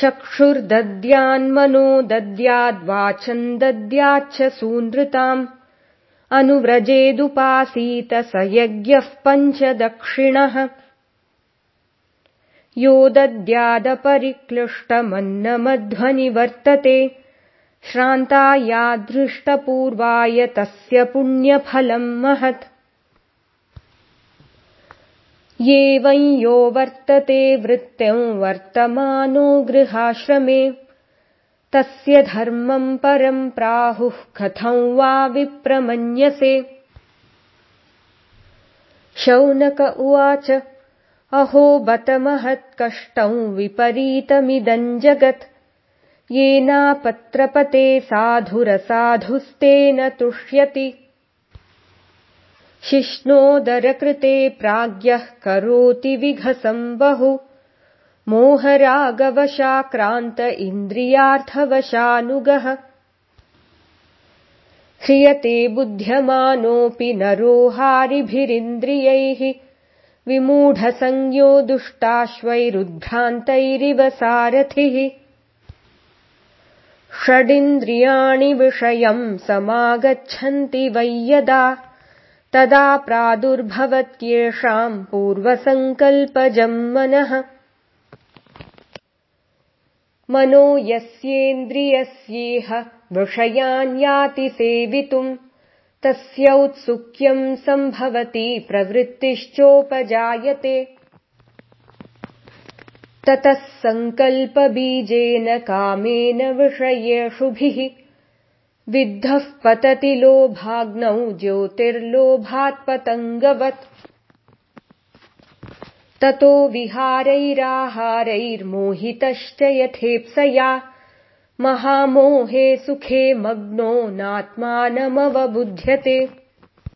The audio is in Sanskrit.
चक्षुर्दद्यान्मनो दद्याद्वाचम् दद्याच्च सूनृताम्। अनुव्रजेदुपासीत स यज्ञः पञ्चदक्षिणः। यो दद्यादपरिक्लिष्टमन्नमध्वनि वर्तते श्रान्ता यादृष्टपूर्वाय तस्य पुण्यफलम् महत् एवं यो वर्तते वृत्त्यम् वर्तमानो गृहाश्रमे। तस्य धर्मम् परम् प्राहुः कथम् वा विप्रमन्यसे। शौनक उवाच अहो बत महत्कष्टम् विपरीतमिदम् जगत्। येनापत्रपते साधुरसाधुस्तेन तुष्यति शिष्णोदरकृते प्राज्ञः करोति विघसम् बहु। मोहरागवशाक्रान्त इन्द्रियार्थवशानुगः। ह्रियते बुध्यमानोऽपि नरोहारिभिरिन्द्रियैः विमूढसंज्ञो दुष्टाश्वैरुद्भ्रान्तैरिव सारथिः। षडिन्द्रियाणि विषयम् समागच्छन्ति वै यदा तदा प्रादुर्भवत्येषाम् पूर्वसङ्कल्पजम् मनः। मनो यस्येन्द्रियस्येह विषयान् याति सेवितुम् तस्यौत्सुक्यम् सम्भवति प्रवृत्तिश्चोपजायते। ततः सङ्कल्पबीजेन कामेन विषयेषुभिः विद्धः पतति लोभाग्नौ ज्योतिर्लोभात्पतङ्गवत्। ततो विहारैराहारैर्मोहितश्च यथेप्सया। महामोहे सुखे मग्नो नात्मानमवबुध्यते